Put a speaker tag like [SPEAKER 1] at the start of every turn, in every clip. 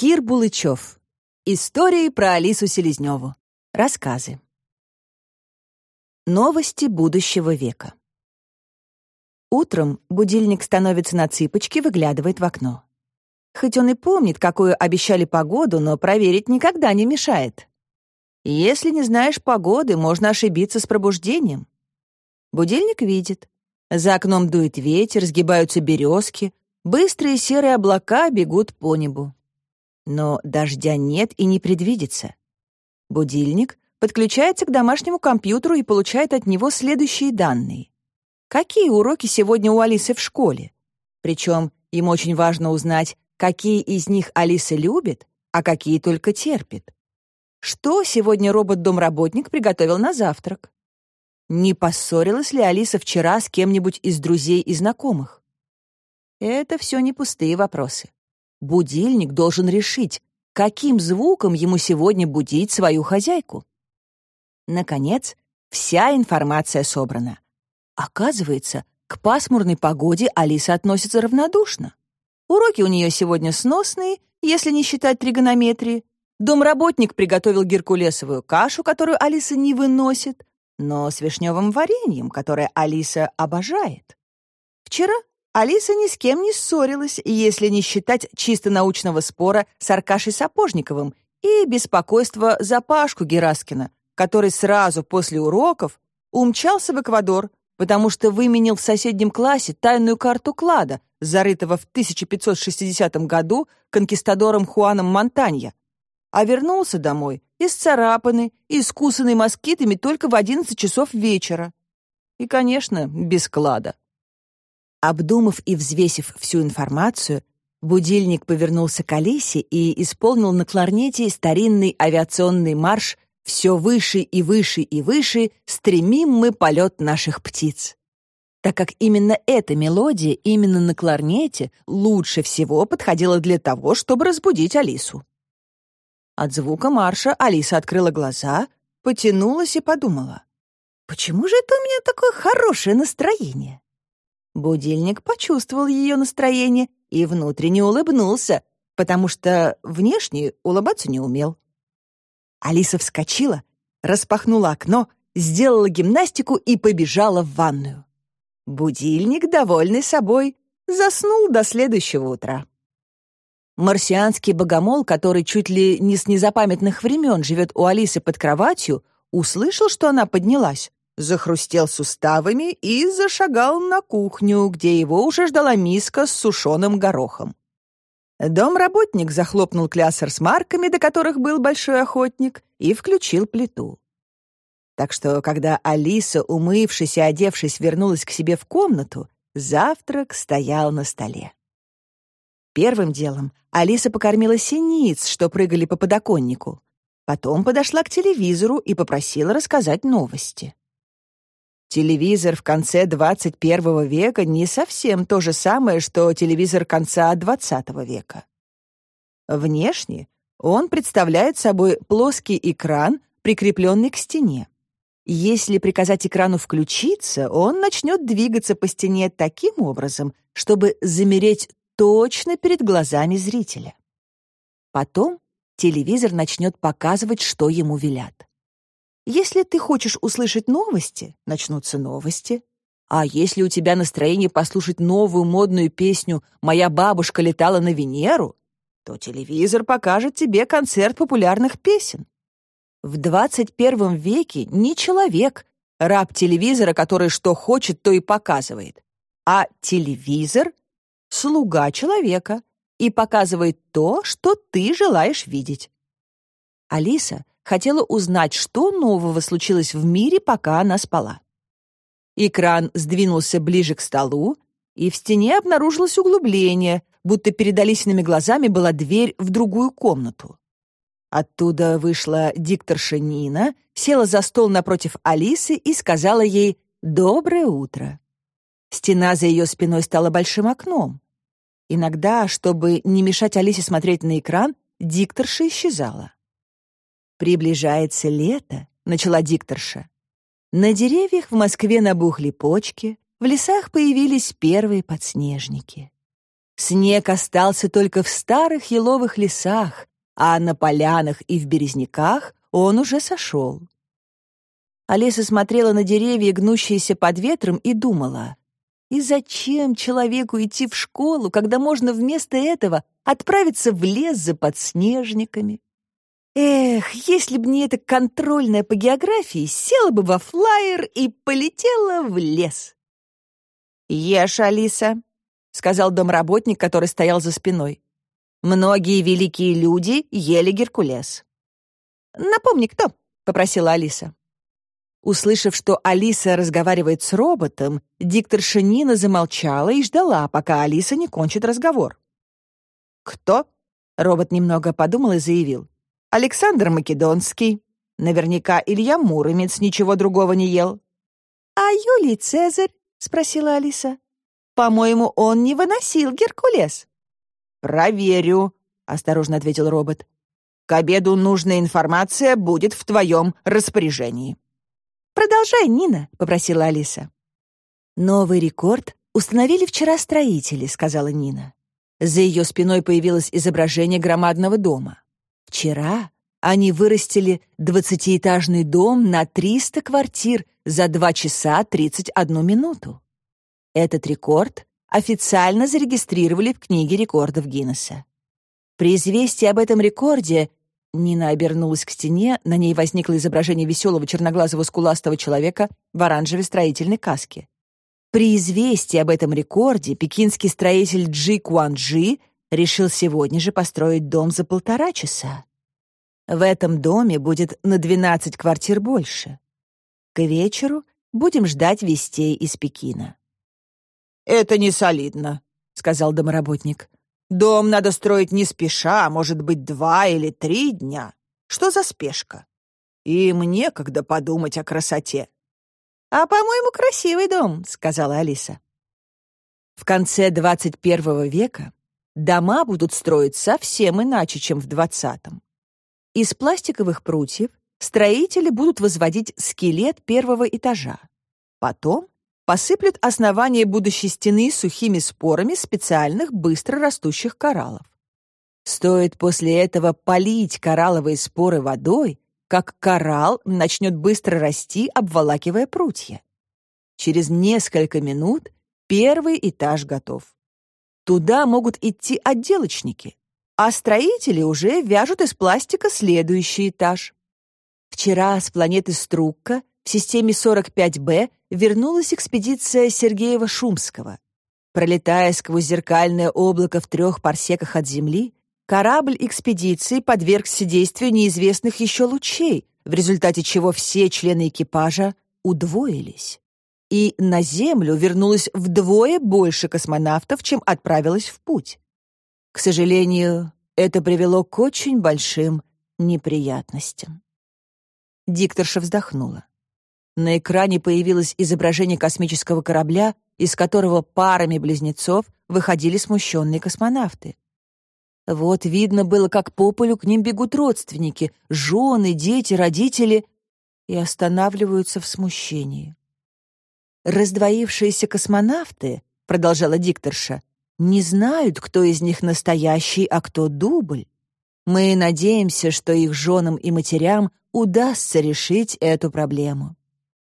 [SPEAKER 1] Кир Булычев. Истории про Алису Селезневу. Рассказы. Новости будущего века. Утром будильник становится на цыпочки, выглядывает в окно. Хоть он и помнит, какую обещали погоду, но проверить никогда не мешает. Если не знаешь погоды, можно ошибиться с пробуждением. Будильник видит. За окном дует ветер, сгибаются березки, быстрые серые облака бегут по небу. Но дождя нет и не предвидится. Будильник подключается к домашнему компьютеру и получает от него следующие данные. Какие уроки сегодня у Алисы в школе? Причем им очень важно узнать, какие из них Алиса любит, а какие только терпит. Что сегодня робот-домработник приготовил на завтрак? Не поссорилась ли Алиса вчера с кем-нибудь из друзей и знакомых? Это все не пустые вопросы. Будильник должен решить, каким звуком ему сегодня будить свою хозяйку. Наконец, вся информация собрана. Оказывается, к пасмурной погоде Алиса относится равнодушно. Уроки у нее сегодня сносные, если не считать тригонометрии, Домработник приготовил геркулесовую кашу, которую Алиса не выносит, но с вишневым вареньем, которое Алиса обожает. Вчера Алиса ни с кем не ссорилась, если не считать чисто научного спора с Аркашей Сапожниковым и беспокойство за Пашку Гераскина, который сразу после уроков умчался в Эквадор, потому что выменил в соседнем классе тайную карту клада, зарытого в 1560 году конкистадором Хуаном Монтанья, а вернулся домой исцарапанный искусанный москитами только в одиннадцать часов вечера. И, конечно, без клада. Обдумав и взвесив всю информацию, будильник повернулся к Алисе и исполнил на кларнете старинный авиационный марш «Все выше и выше и выше стремим мы полет наших птиц» так как именно эта мелодия именно на кларнете лучше всего подходила для того, чтобы разбудить Алису. От звука марша Алиса открыла глаза, потянулась и подумала. «Почему же это у меня такое хорошее настроение?» Будильник почувствовал ее настроение и внутренне улыбнулся, потому что внешне улыбаться не умел. Алиса вскочила, распахнула окно, сделала гимнастику и побежала в ванную. Будильник, довольный собой, заснул до следующего утра. Марсианский богомол, который чуть ли не с незапамятных времен живет у Алисы под кроватью, услышал, что она поднялась, захрустел суставами и зашагал на кухню, где его уже ждала миска с сушеным горохом. Домработник захлопнул клясер с марками, до которых был большой охотник, и включил плиту. Так что, когда Алиса, умывшись и одевшись, вернулась к себе в комнату, завтрак стоял на столе. Первым делом Алиса покормила синиц, что прыгали по подоконнику. Потом подошла к телевизору и попросила рассказать новости. Телевизор в конце 21 века не совсем то же самое, что телевизор конца 20 века. Внешне он представляет собой плоский экран, прикрепленный к стене. Если приказать экрану включиться, он начнет двигаться по стене таким образом, чтобы замереть точно перед глазами зрителя. Потом телевизор начнет показывать, что ему велят. Если ты хочешь услышать новости, начнутся новости. А если у тебя настроение послушать новую модную песню «Моя бабушка летала на Венеру», то телевизор покажет тебе концерт популярных песен. В 21 веке не человек, раб телевизора, который что хочет, то и показывает, а телевизор слуга человека и показывает то, что ты желаешь видеть. Алиса хотела узнать, что нового случилось в мире, пока она спала. Экран сдвинулся ближе к столу, и в стене обнаружилось углубление, будто перед Алисиными глазами была дверь в другую комнату. Оттуда вышла дикторша Нина, села за стол напротив Алисы и сказала ей «Доброе утро». Стена за ее спиной стала большим окном. Иногда, чтобы не мешать Алисе смотреть на экран, дикторша исчезала. «Приближается лето», — начала дикторша. На деревьях в Москве набухли почки, в лесах появились первые подснежники. Снег остался только в старых еловых лесах, а на полянах и в березняках он уже сошел. Алиса смотрела на деревья, гнущиеся под ветром, и думала, и зачем человеку идти в школу, когда можно вместо этого отправиться в лес за подснежниками? Эх, если б не эта контрольная по географии, села бы во флайер и полетела в лес. «Ешь, Алиса», — сказал домработник, который стоял за спиной. «Многие великие люди ели Геркулес». «Напомни, кто?» — попросила Алиса. Услышав, что Алиса разговаривает с роботом, дикторша Нина замолчала и ждала, пока Алиса не кончит разговор. «Кто?» — робот немного подумал и заявил. «Александр Македонский. Наверняка Илья Муромец ничего другого не ел». «А Юлий Цезарь?» — спросила Алиса. «По-моему, он не выносил Геркулес». «Проверю», — осторожно ответил робот. «К обеду нужная информация будет в твоем распоряжении».
[SPEAKER 2] «Продолжай, Нина», — попросила Алиса.
[SPEAKER 1] «Новый рекорд установили вчера строители», — сказала Нина. За ее спиной появилось изображение громадного дома. Вчера они вырастили двадцатиэтажный дом на 300 квартир за 2 часа 31 минуту. Этот рекорд официально зарегистрировали в книге рекордов Гиннесса. При известии об этом рекорде Нина обернулась к стене, на ней возникло изображение веселого черноглазого скуластого человека в оранжевой строительной каске. При известии об этом рекорде пекинский строитель Джи Куанджи решил сегодня же построить дом за полтора часа. В этом доме будет на 12 квартир больше. К вечеру будем ждать вестей из Пекина.
[SPEAKER 3] «Это не солидно», — сказал домоработник. Дом надо строить не спеша, а может быть, два или три дня. Что за спешка? И мне когда подумать о красоте.
[SPEAKER 2] «А, по-моему, красивый дом», — сказала Алиса.
[SPEAKER 1] В конце 21 века дома будут строить совсем иначе, чем в 20-м. Из пластиковых прутьев строители будут возводить скелет первого этажа. Потом посыплют основание будущей стены сухими спорами специальных быстро растущих кораллов. Стоит после этого полить коралловые споры водой, как коралл начнет быстро расти, обволакивая прутья. Через несколько минут первый этаж готов. Туда могут идти отделочники, а строители уже вяжут из пластика следующий этаж. Вчера с планеты Струкка в системе 45Б вернулась экспедиция Сергеева-Шумского. Пролетая сквозь зеркальное облако в трех парсеках от Земли, корабль экспедиции подвергся действию неизвестных еще лучей, в результате чего все члены экипажа удвоились. И на Землю вернулось вдвое больше космонавтов, чем отправилось в путь. К сожалению, это привело к очень большим неприятностям. Дикторша вздохнула. На экране появилось изображение космического корабля, из которого парами близнецов выходили смущенные космонавты. Вот видно было, как по полю к ним бегут родственники, жены, дети, родители, и останавливаются в смущении. «Раздвоившиеся космонавты», — продолжала дикторша, «не знают, кто из них настоящий, а кто дубль. Мы надеемся, что их женам и матерям удастся решить эту проблему.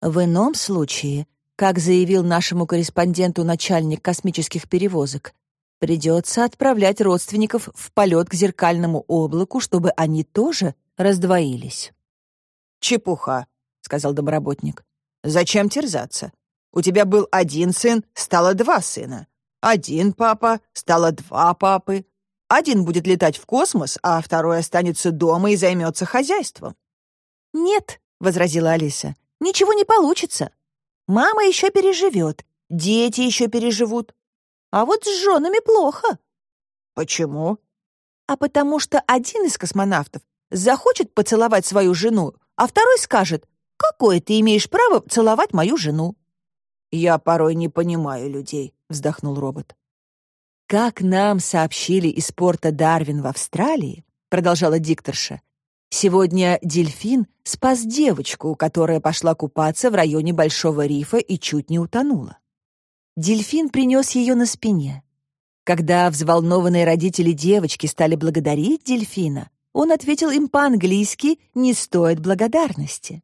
[SPEAKER 1] В ином случае, как заявил нашему корреспонденту начальник космических перевозок, придется отправлять родственников в полет к зеркальному облаку, чтобы они тоже раздвоились.
[SPEAKER 3] «Чепуха», — сказал домработник. «Зачем терзаться? У тебя был один сын, стало два сына. Один папа, стало два папы. Один будет летать в космос, а второй останется дома и займется хозяйством».
[SPEAKER 2] «Нет», — возразила Алиса, Ничего не получится. Мама еще переживет, дети еще переживут. А вот с женами плохо.
[SPEAKER 3] Почему?
[SPEAKER 2] А потому что один из космонавтов захочет поцеловать свою жену, а второй скажет, «Какое ты имеешь право целовать мою жену?»
[SPEAKER 3] «Я порой не понимаю людей», — вздохнул робот.
[SPEAKER 1] «Как нам сообщили из порта Дарвин в Австралии», — продолжала дикторша, Сегодня дельфин спас девочку, которая пошла купаться в районе Большого рифа и чуть не утонула. Дельфин принес ее на спине. Когда взволнованные родители девочки стали благодарить дельфина, он ответил им по-английски «не стоит благодарности».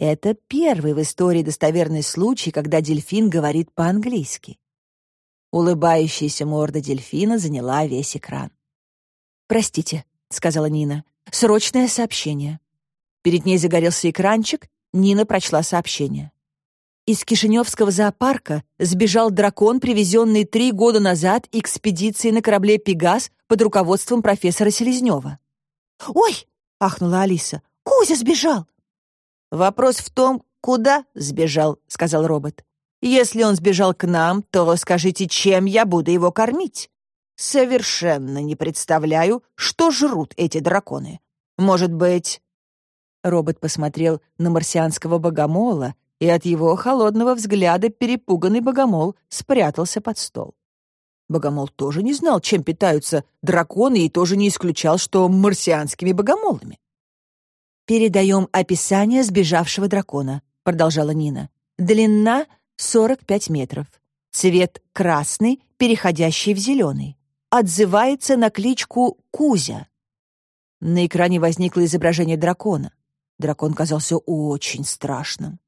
[SPEAKER 1] Это первый в истории достоверный случай, когда дельфин говорит по-английски. Улыбающаяся морда дельфина заняла весь экран. «Простите», — сказала Нина, — «срочное сообщение». Перед ней загорелся экранчик, Нина прочла сообщение. Из Кишиневского зоопарка сбежал дракон, привезенный три года назад экспедицией на корабле «Пегас» под руководством профессора Селезнева.
[SPEAKER 2] «Ой!» — ахнула Алиса. «Кузя сбежал!»
[SPEAKER 3] «Вопрос в том, куда сбежал», — сказал робот. «Если он сбежал к нам, то скажите, чем я буду его кормить? Совершенно не представляю, что жрут эти драконы. Может быть...» Робот посмотрел на марсианского богомола, и от его холодного взгляда перепуганный богомол спрятался под стол. Богомол тоже не знал, чем питаются драконы, и тоже не исключал, что марсианскими богомолами.
[SPEAKER 1] «Передаем описание сбежавшего дракона», — продолжала Нина. «Длина — 45 метров. Цвет красный, переходящий в зеленый. Отзывается на кличку Кузя». На экране возникло изображение дракона. Дракон казался очень страшным.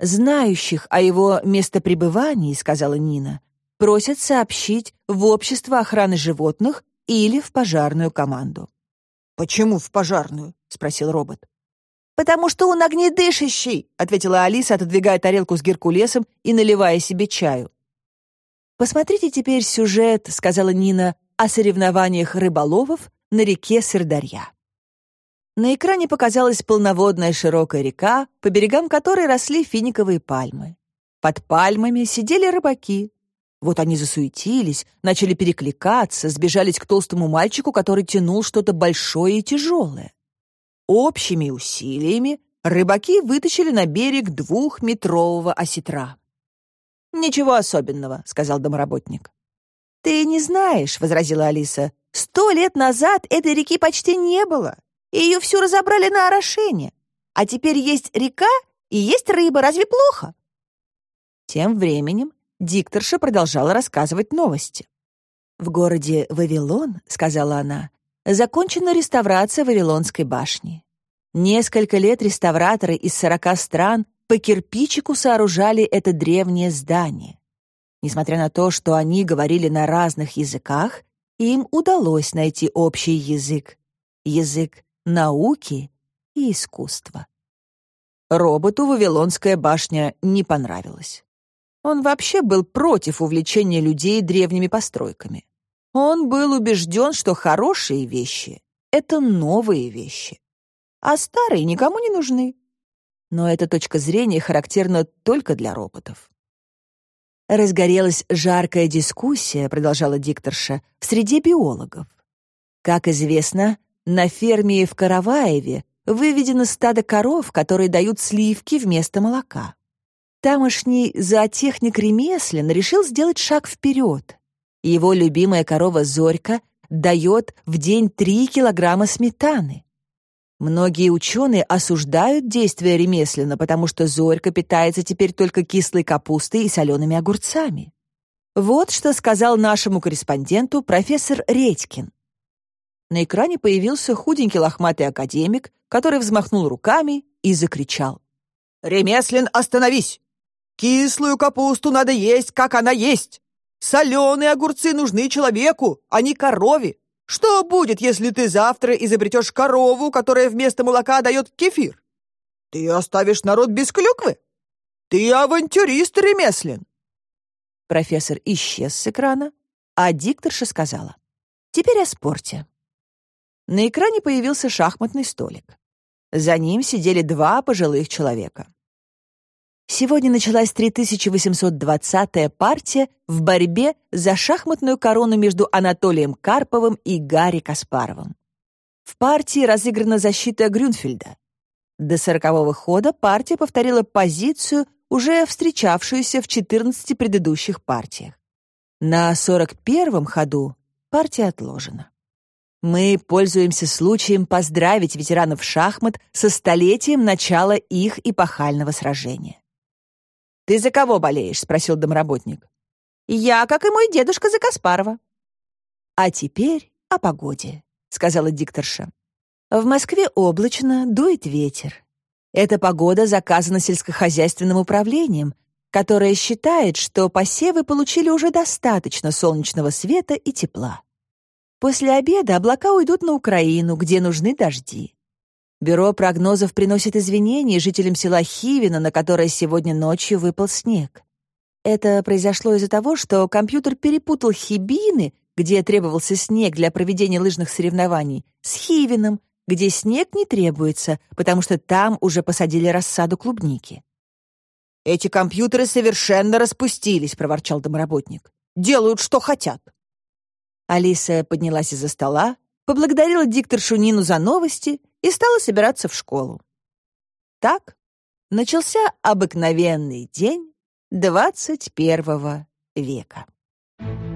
[SPEAKER 1] «Знающих о его местопребывании, — сказала Нина, — просят сообщить в Общество охраны животных или в пожарную команду».
[SPEAKER 3] «Почему в пожарную?» — спросил робот.
[SPEAKER 2] «Потому что он огнедышащий», — ответила Алиса, отодвигая тарелку с геркулесом и наливая себе чаю.
[SPEAKER 1] «Посмотрите теперь сюжет», — сказала Нина, «о соревнованиях рыболовов на реке Сырдарья». На экране показалась полноводная широкая река, по берегам которой росли финиковые пальмы. Под пальмами сидели рыбаки. Вот они засуетились, начали перекликаться, сбежались к толстому мальчику, который тянул что-то большое и тяжелое. Общими усилиями рыбаки вытащили на берег двухметрового осетра.
[SPEAKER 2] «Ничего особенного», — сказал домработник.
[SPEAKER 1] «Ты не знаешь», — возразила Алиса.
[SPEAKER 2] «Сто лет назад этой реки почти не было ее всю разобрали на орошение. А теперь есть река и есть рыба, разве плохо?»
[SPEAKER 1] Тем временем дикторша продолжала рассказывать новости. «В городе Вавилон, — сказала она, — закончена реставрация Вавилонской башни. Несколько лет реставраторы из сорока стран по кирпичику сооружали это древнее здание. Несмотря на то, что они говорили на разных языках, им удалось найти общий язык. Язык науки и искусства. Роботу Вавилонская башня не понравилась. Он вообще был против увлечения людей древними постройками. Он был убежден, что хорошие вещи — это новые вещи, а старые никому не нужны. Но эта точка зрения характерна только для роботов. Разгорелась жаркая дискуссия, продолжала дикторша, в среде биологов. Как известно, на ферме в Караваеве выведено стадо коров, которые дают сливки вместо молока. Тамошний зоотехник Ремеслин решил сделать шаг вперед. Его любимая корова Зорька дает в день 3 килограмма сметаны. Многие ученые осуждают действия Ремеслина, потому что Зорька питается теперь только кислой капустой и солеными огурцами. Вот что сказал нашему корреспонденту профессор Редькин. На экране появился худенький лохматый академик, который взмахнул руками и закричал.
[SPEAKER 3] «Ремеслин, остановись! Кислую капусту надо есть, как она есть! Соленые огурцы нужны человеку, а не корове! Что будет, если ты завтра изобретешь корову, которая вместо молока дает кефир? Ты оставишь народ без клюквы? Ты авантюрист, Ремеслин!»
[SPEAKER 1] Профессор исчез с экрана, а дикторша сказала. «Теперь о спорте. На экране появился шахматный столик. За ним сидели два пожилых человека. Сегодня началась 3820-я партия в борьбе за шахматную корону между Анатолием Карповым и Гарри Каспаровым. В партии разыграна защита Грюнфельда. До сорокового хода партия повторила позицию, уже встречавшуюся в 14 предыдущих партиях. На 41-м ходу партия отложена. Мы пользуемся случаем поздравить ветеранов шахмат со столетием начала их эпохального сражения.
[SPEAKER 3] «Ты за кого болеешь?» — спросил домработник.
[SPEAKER 2] Я, как и мой дедушка за Каспарова».
[SPEAKER 1] «А теперь о погоде», — сказала дикторша. «В Москве облачно, дует ветер. Эта погода заказана сельскохозяйственным управлением, которое считает, что посевы получили уже достаточно солнечного света и тепла. После обеда облака уйдут на Украину, где нужны дожди. Бюро прогнозов приносит извинения жителям села Хивино, на которое сегодня ночью выпал снег. Это произошло из-за того, что компьютер перепутал Хибины, где требовался снег для проведения лыжных соревнований, с Хивином, где снег не требуется, потому что там уже посадили рассаду клубники.
[SPEAKER 3] «Эти компьютеры совершенно распустились», — проворчал домработник. «Делают, что хотят».
[SPEAKER 1] Алиса поднялась из-за стола, поблагодарила дикторшу Нину за новости и стала собираться в школу. Так начался обыкновенный день двадцать первого века. Thank you.